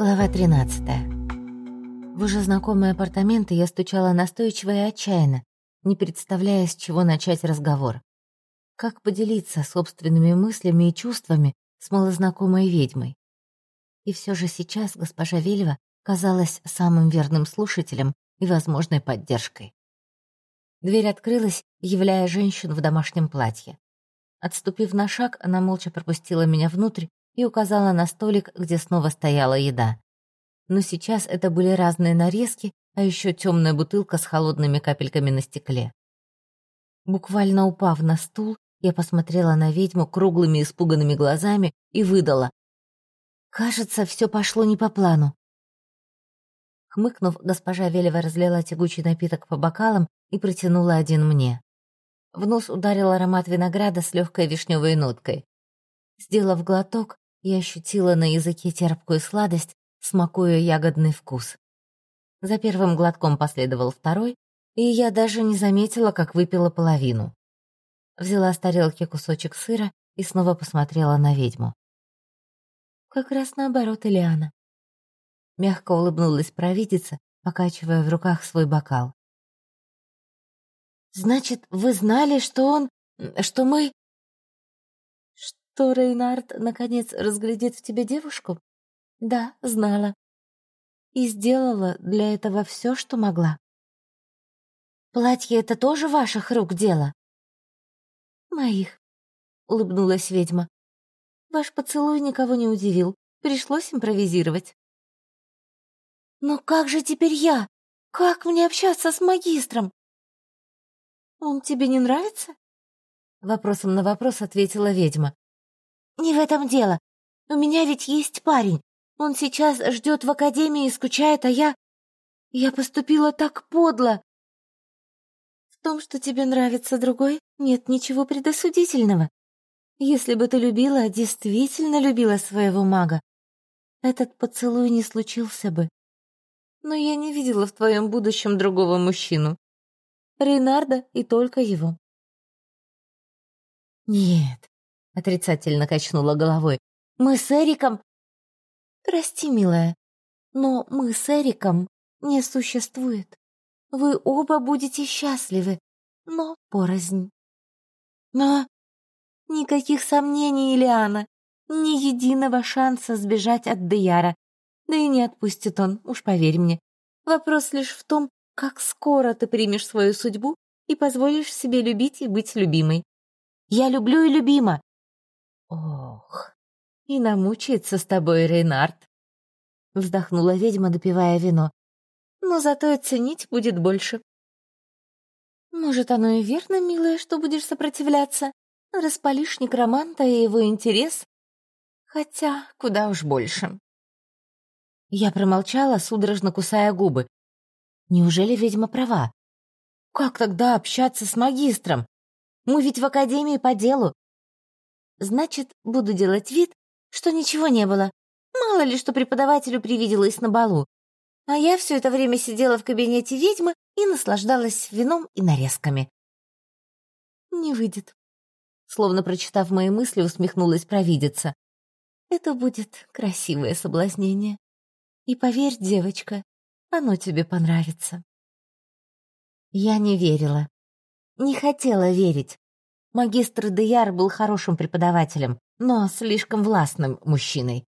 Глава 13. В уже знакомые апартаменты я стучала настойчиво и отчаянно, не представляя, с чего начать разговор. Как поделиться собственными мыслями и чувствами с малознакомой ведьмой. И все же сейчас госпожа Вельва казалась самым верным слушателем и возможной поддержкой. Дверь открылась, являя женщину в домашнем платье. Отступив на шаг, она молча пропустила меня внутрь и указала на столик, где снова стояла еда. Но сейчас это были разные нарезки, а еще темная бутылка с холодными капельками на стекле. Буквально упав на стул, я посмотрела на ведьму круглыми испуганными глазами и выдала. «Кажется, все пошло не по плану». Хмыкнув, госпожа Велева разлила тягучий напиток по бокалам и протянула один мне. В нос ударил аромат винограда с легкой вишневой ноткой. Сделав глоток, я ощутила на языке терпкую сладость, смакуя ягодный вкус. За первым глотком последовал второй, и я даже не заметила, как выпила половину. Взяла с тарелки кусочек сыра и снова посмотрела на ведьму. Как раз наоборот, Элиана. Мягко улыбнулась провидица, покачивая в руках свой бокал. «Значит, вы знали, что он... что мы...» «Что Рейнард, наконец, разглядит в тебе девушку?» «Да, знала. И сделала для этого все, что могла». «Платье — это тоже ваших рук дело?» «Моих», — улыбнулась ведьма. «Ваш поцелуй никого не удивил. Пришлось импровизировать». «Но как же теперь я? Как мне общаться с магистром?» «Он тебе не нравится?» Вопросом на вопрос ответила ведьма. «Не в этом дело. У меня ведь есть парень. Он сейчас ждет в академии и скучает, а я... Я поступила так подло!» «В том, что тебе нравится другой, нет ничего предосудительного. Если бы ты любила, действительно любила своего мага, этот поцелуй не случился бы. Но я не видела в твоем будущем другого мужчину. Рейнарда и только его. «Нет», — отрицательно качнула головой, — «мы с Эриком...» «Прости, милая, но мы с Эриком не существует. Вы оба будете счастливы, но порознь». «Но...» «Никаких сомнений, Ильяна, ни единого шанса сбежать от Деяра. Да и не отпустит он, уж поверь мне. Вопрос лишь в том, как скоро ты примешь свою судьбу и позволишь себе любить и быть любимой. Я люблю и любима. Ох, и намучается с тобой Рейнард. Вздохнула ведьма, допивая вино. Но зато и ценить будет больше. Может, оно и верно, милая, что будешь сопротивляться. Распалишь некроманта и его интерес. Хотя, куда уж больше. Я промолчала, судорожно кусая губы. Неужели ведьма права? Как тогда общаться с магистром? Мы ведь в академии по делу. Значит, буду делать вид, что ничего не было. Мало ли, что преподавателю привиделось на балу. А я все это время сидела в кабинете ведьмы и наслаждалась вином и нарезками. Не выйдет. Словно прочитав мои мысли, усмехнулась провидица. Это будет красивое соблазнение. И поверь, девочка, оно тебе понравится. Я не верила. Не хотела верить. Магистр Деяр был хорошим преподавателем, но слишком властным мужчиной.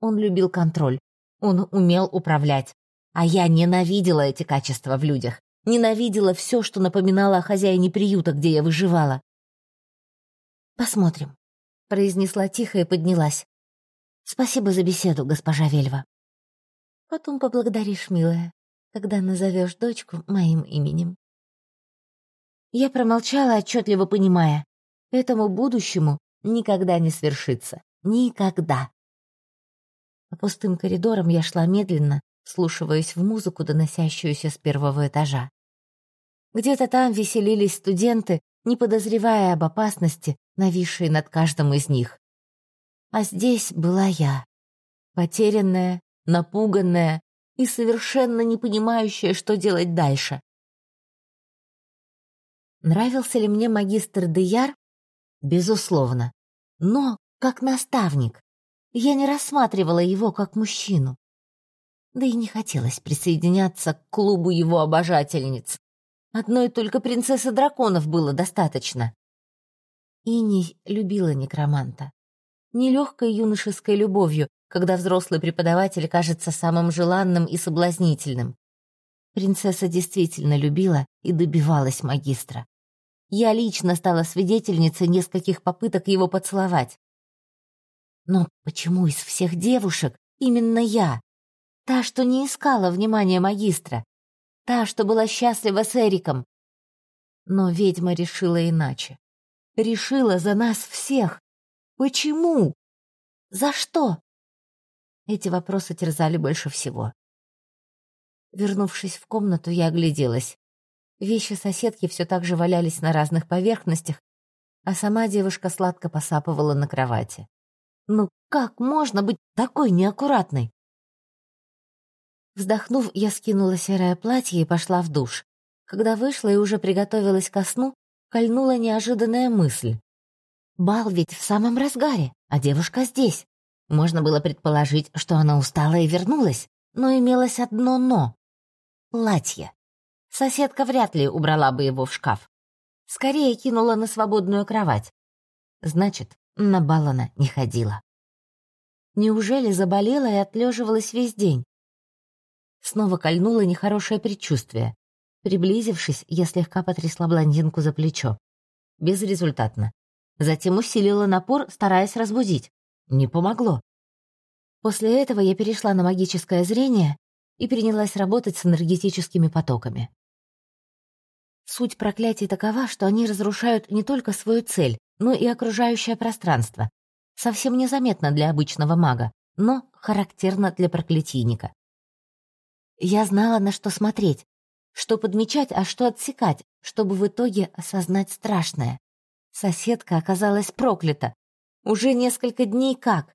Он любил контроль. Он умел управлять. А я ненавидела эти качества в людях. Ненавидела все, что напоминало о хозяине приюта, где я выживала. «Посмотрим», — произнесла тихо и поднялась. «Спасибо за беседу, госпожа Вельва». Потом поблагодаришь, милая, когда назовешь дочку моим именем. Я промолчала, отчетливо понимая, этому будущему никогда не свершится. Никогда. По пустым коридорам я шла медленно, слушаясь в музыку, доносящуюся с первого этажа. Где-то там веселились студенты, не подозревая об опасности, нависшей над каждым из них. А здесь была я, потерянная, напуганная и совершенно не понимающая, что делать дальше. Нравился ли мне магистр Деяр? Безусловно. Но как наставник. Я не рассматривала его как мужчину. Да и не хотелось присоединяться к клубу его обожательниц. Одной только принцессы драконов было достаточно. Иней любила некроманта. Нелегкой юношеской любовью, когда взрослый преподаватель кажется самым желанным и соблазнительным. Принцесса действительно любила и добивалась магистра. Я лично стала свидетельницей нескольких попыток его поцеловать. Но почему из всех девушек именно я? Та, что не искала внимания магистра. Та, что была счастлива с Эриком. Но ведьма решила иначе. Решила за нас всех. Почему? За что? Эти вопросы терзали больше всего. Вернувшись в комнату, я огляделась. Вещи соседки все так же валялись на разных поверхностях, а сама девушка сладко посапывала на кровати. Ну как можно быть такой неаккуратной? Вздохнув, я скинула серое платье и пошла в душ. Когда вышла и уже приготовилась ко сну, кольнула неожиданная мысль. Бал ведь в самом разгаре, а девушка здесь. Можно было предположить, что она устала и вернулась, но имелось одно «но». Платье. Соседка вряд ли убрала бы его в шкаф. Скорее кинула на свободную кровать. Значит, на бал она не ходила. Неужели заболела и отлеживалась весь день? Снова кольнуло нехорошее предчувствие. Приблизившись, я слегка потрясла блондинку за плечо. Безрезультатно. Затем усилила напор, стараясь разбудить. Не помогло. После этого я перешла на магическое зрение и принялась работать с энергетическими потоками. Суть проклятий такова, что они разрушают не только свою цель, но и окружающее пространство. Совсем незаметно для обычного мага, но характерно для проклятийника. Я знала, на что смотреть, что подмечать, а что отсекать, чтобы в итоге осознать страшное. Соседка оказалась проклята. Уже несколько дней как.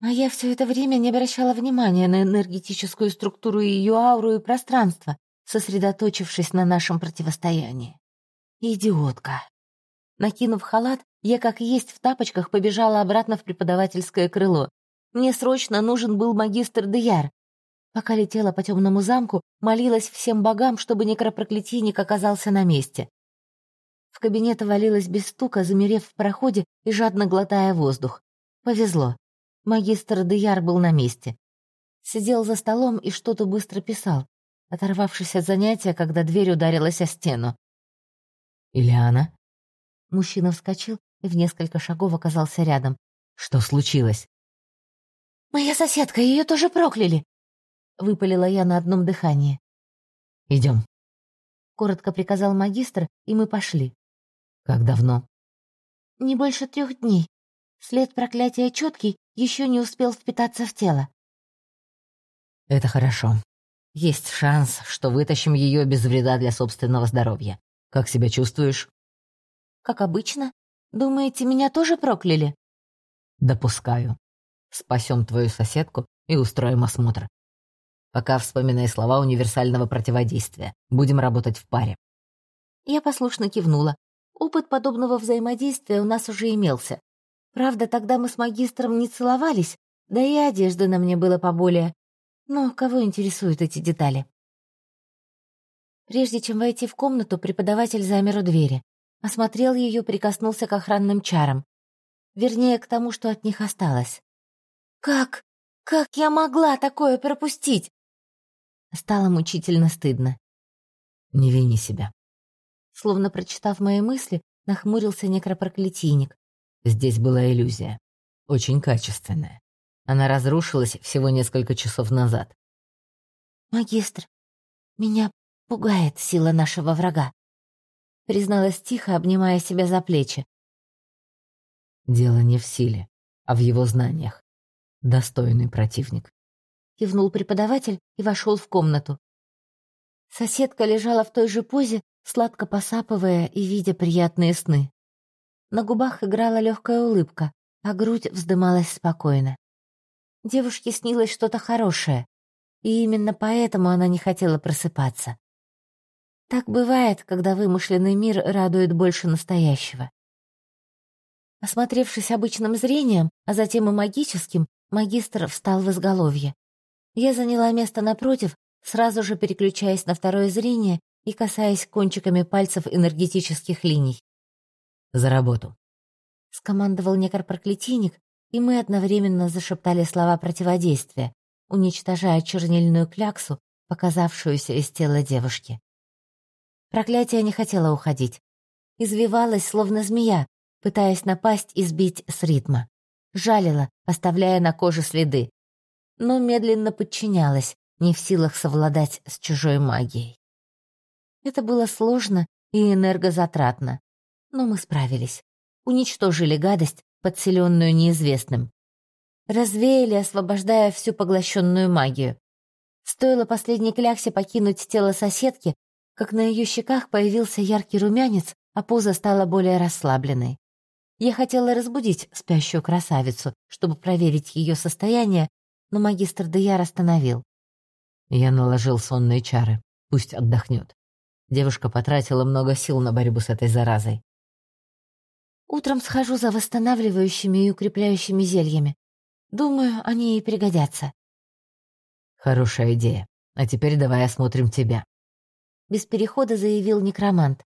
А я все это время не обращала внимания на энергетическую структуру ее ауру и пространство, сосредоточившись на нашем противостоянии. Идиотка. Накинув халат, я как есть в тапочках побежала обратно в преподавательское крыло. Мне срочно нужен был магистр Деяр. Пока летела по темному замку, молилась всем богам, чтобы некропроклятийник оказался на месте. В кабинет валилась без стука, замерев в проходе и жадно глотая воздух. Повезло. Магистр Деяр был на месте. Сидел за столом и что-то быстро писал, оторвавшись от занятия, когда дверь ударилась о стену. «Ильяна?» Мужчина вскочил и в несколько шагов оказался рядом. «Что случилось?» «Моя соседка, ее тоже прокляли!» Выпалила я на одном дыхании. «Идем», — коротко приказал магистр, и мы пошли. «Как давно?» «Не больше трех дней. След проклятия четкий, еще не успел впитаться в тело». «Это хорошо. Есть шанс, что вытащим ее без вреда для собственного здоровья. Как себя чувствуешь?» «Как обычно. Думаете, меня тоже прокляли?» «Допускаю. Спасем твою соседку и устроим осмотр. Пока вспоминай слова универсального противодействия. Будем работать в паре». Я послушно кивнула. Опыт подобного взаимодействия у нас уже имелся. Правда, тогда мы с магистром не целовались, да и одежды на мне было поболее. Но кого интересуют эти детали? Прежде чем войти в комнату, преподаватель замер у двери. Осмотрел ее, прикоснулся к охранным чарам. Вернее, к тому, что от них осталось. «Как? Как я могла такое пропустить?» Стало мучительно стыдно. «Не вини себя». Словно прочитав мои мысли, нахмурился некропроклятийник. Здесь была иллюзия. Очень качественная. Она разрушилась всего несколько часов назад. «Магистр, меня пугает сила нашего врага», призналась тихо, обнимая себя за плечи. «Дело не в силе, а в его знаниях. Достойный противник». Кивнул преподаватель и вошел в комнату. Соседка лежала в той же позе, сладко посапывая и видя приятные сны. На губах играла легкая улыбка, а грудь вздымалась спокойно. Девушке снилось что-то хорошее, и именно поэтому она не хотела просыпаться. Так бывает, когда вымышленный мир радует больше настоящего. Осмотревшись обычным зрением, а затем и магическим, магистр встал в изголовье. Я заняла место напротив, сразу же переключаясь на второе зрение и касаясь кончиками пальцев энергетических линий. «За работу!» — скомандовал некропроклятийник, и мы одновременно зашептали слова противодействия, уничтожая чернильную кляксу, показавшуюся из тела девушки. Проклятие не хотело уходить. Извивалось, словно змея, пытаясь напасть и сбить с ритма. Жалила, оставляя на коже следы. Но медленно подчинялась, не в силах совладать с чужой магией. Это было сложно и энергозатратно, но мы справились. Уничтожили гадость, подселенную неизвестным. Развеяли, освобождая всю поглощенную магию. Стоило последней кляксе покинуть тело соседки, как на ее щеках появился яркий румянец, а поза стала более расслабленной. Я хотела разбудить спящую красавицу, чтобы проверить ее состояние, но магистр Деяр остановил. Я наложил сонные чары. Пусть отдохнет. Девушка потратила много сил на борьбу с этой заразой. Утром схожу за восстанавливающими и укрепляющими зельями. Думаю, они ей пригодятся. Хорошая идея. А теперь давай осмотрим тебя без перехода заявил некромант.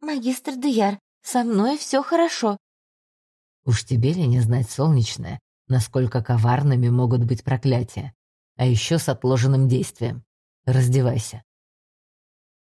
«Магистр Деяр, со мной все хорошо». «Уж тебе ли не знать, солнечное, насколько коварными могут быть проклятия, а еще с отложенным действием. Раздевайся».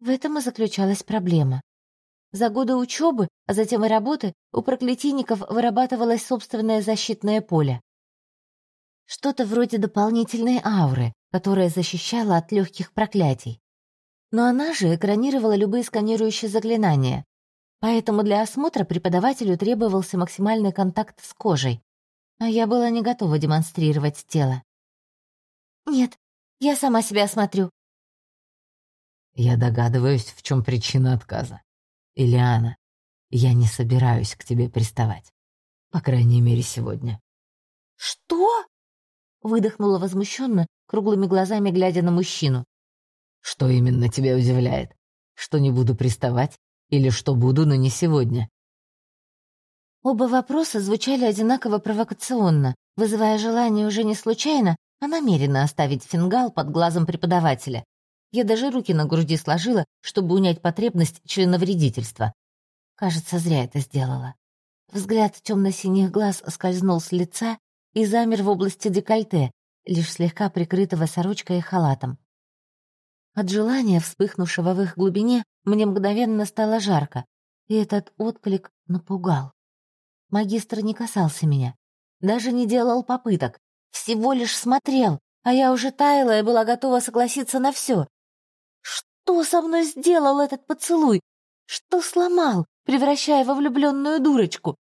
В этом и заключалась проблема. За годы учебы, а затем и работы, у проклятийников вырабатывалось собственное защитное поле. Что-то вроде дополнительной ауры, которая защищала от легких проклятий. Но она же экранировала любые сканирующие заклинания. Поэтому для осмотра преподавателю требовался максимальный контакт с кожей. А я была не готова демонстрировать тело. «Нет, я сама себя осмотрю». «Я догадываюсь, в чем причина отказа. Ильяна, я не собираюсь к тебе приставать. По крайней мере, сегодня». «Что?» выдохнула возмущенно, круглыми глазами глядя на мужчину. «Что именно тебя удивляет? Что не буду приставать? Или что буду, но не сегодня?» Оба вопроса звучали одинаково провокационно, вызывая желание уже не случайно, а намеренно оставить фингал под глазом преподавателя. Я даже руки на груди сложила, чтобы унять потребность членовредительства. Кажется, зря это сделала. Взгляд темно-синих глаз скользнул с лица и замер в области декольте, лишь слегка прикрытого сорочкой и халатом. От желания, вспыхнувшего в их глубине, мне мгновенно стало жарко, и этот отклик напугал. Магистр не касался меня, даже не делал попыток, всего лишь смотрел, а я уже таяла и была готова согласиться на все. Что со мной сделал этот поцелуй? Что сломал, превращая во влюбленную дурочку?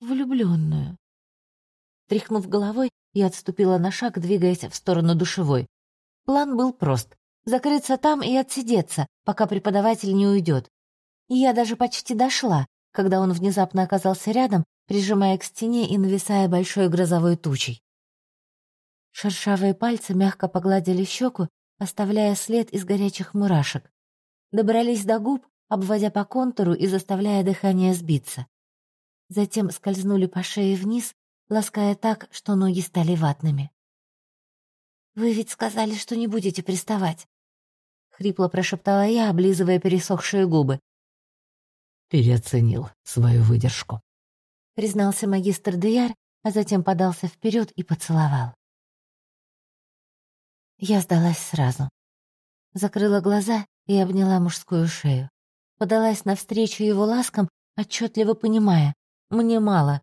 Влюбленную. Тряхнув головой, я отступила на шаг, двигаясь в сторону душевой. План был прост — закрыться там и отсидеться, пока преподаватель не уйдет. И я даже почти дошла, когда он внезапно оказался рядом, прижимая к стене и нависая большой грозовой тучей. Шершавые пальцы мягко погладили щеку, оставляя след из горячих мурашек. Добрались до губ, обводя по контуру и заставляя дыхание сбиться. Затем скользнули по шее вниз, лаская так, что ноги стали ватными. «Вы ведь сказали, что не будете приставать», — хрипло прошептала я, облизывая пересохшие губы. «Переоценил свою выдержку», — признался магистр Деяр, а затем подался вперед и поцеловал. Я сдалась сразу. Закрыла глаза и обняла мужскую шею. Подалась навстречу его ласкам, отчетливо понимая, мне мало,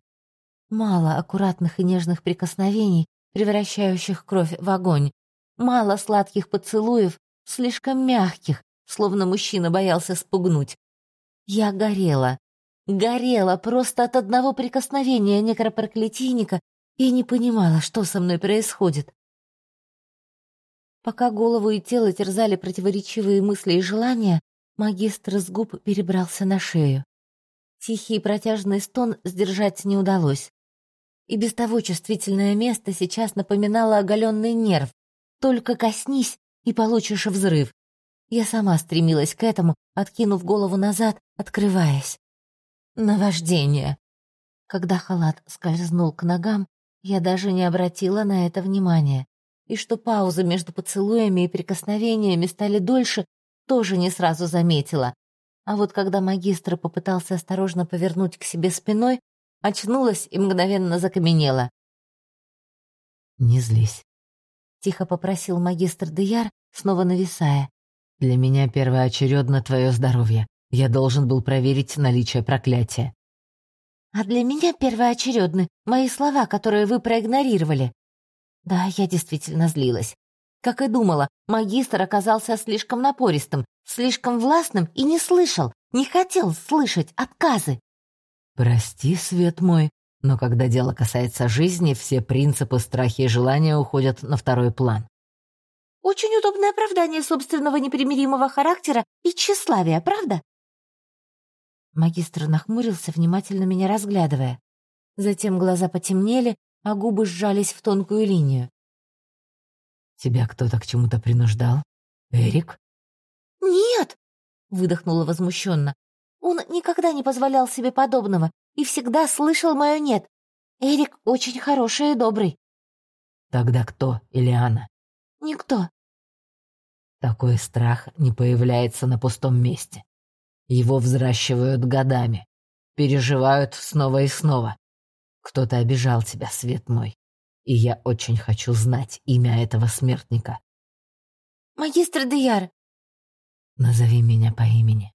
Мало аккуратных и нежных прикосновений, превращающих кровь в огонь. Мало сладких поцелуев, слишком мягких, словно мужчина боялся спугнуть. Я горела. Горела просто от одного прикосновения некропроклятийника и не понимала, что со мной происходит. Пока голову и тело терзали противоречивые мысли и желания, магистр с губ перебрался на шею. Тихий протяжный стон сдержать не удалось. И без того чувствительное место сейчас напоминало оголенный нерв. Только коснись, и получишь взрыв. Я сама стремилась к этому, откинув голову назад, открываясь. Наваждение. Когда халат скользнул к ногам, Я даже не обратила на это внимания. И что паузы между поцелуями и прикосновениями стали дольше, тоже не сразу заметила. А вот когда магистр попытался осторожно повернуть к себе спиной, очнулась и мгновенно закаменела. «Не злись», — тихо попросил магистр Деяр, снова нависая. «Для меня первоочередно твое здоровье. Я должен был проверить наличие проклятия». «А для меня первоочередны мои слова, которые вы проигнорировали». Да, я действительно злилась. Как и думала, магистр оказался слишком напористым, слишком властным и не слышал, не хотел слышать отказы. «Прости, свет мой, но когда дело касается жизни, все принципы, страхи и желания уходят на второй план». «Очень удобное оправдание собственного непримиримого характера и тщеславия, правда?» Магистр нахмурился, внимательно меня разглядывая. Затем глаза потемнели, а губы сжались в тонкую линию. «Тебя кто-то к чему-то принуждал? Эрик?» «Нет!» — выдохнула возмущенно. «Он никогда не позволял себе подобного и всегда слышал мое «нет». Эрик очень хороший и добрый». «Тогда кто, Ильяна?» «Никто». Такой страх не появляется на пустом месте. Его взращивают годами, переживают снова и снова. Кто-то обижал тебя, свет мой, и я очень хочу знать имя этого смертника. «Магистр Деяр!» «Назови меня по имени».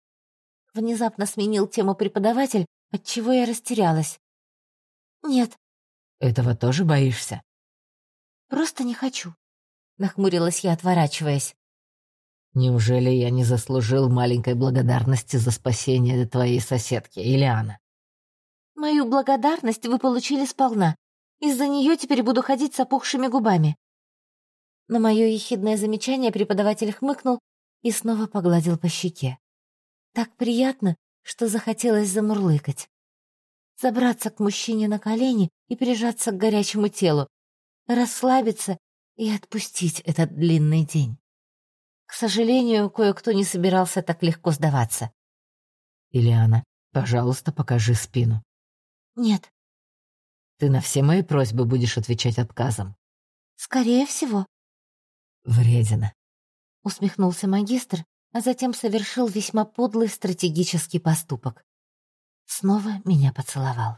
Внезапно сменил тему преподаватель, отчего я растерялась. «Нет». «Этого тоже боишься?» «Просто не хочу», — нахмурилась я, отворачиваясь. «Неужели я не заслужил маленькой благодарности за спасение твоей соседки, Ильяна?» «Мою благодарность вы получили сполна. Из-за нее теперь буду ходить с опухшими губами». На мое ехидное замечание преподаватель хмыкнул и снова погладил по щеке. Так приятно, что захотелось замурлыкать. Забраться к мужчине на колени и прижаться к горячему телу, расслабиться и отпустить этот длинный день. К сожалению, кое-кто не собирался так легко сдаваться. «Ильяна, пожалуйста, покажи спину». «Нет». «Ты на все мои просьбы будешь отвечать отказом». «Скорее всего». «Вредина», — усмехнулся магистр, а затем совершил весьма подлый стратегический поступок. Снова меня поцеловал.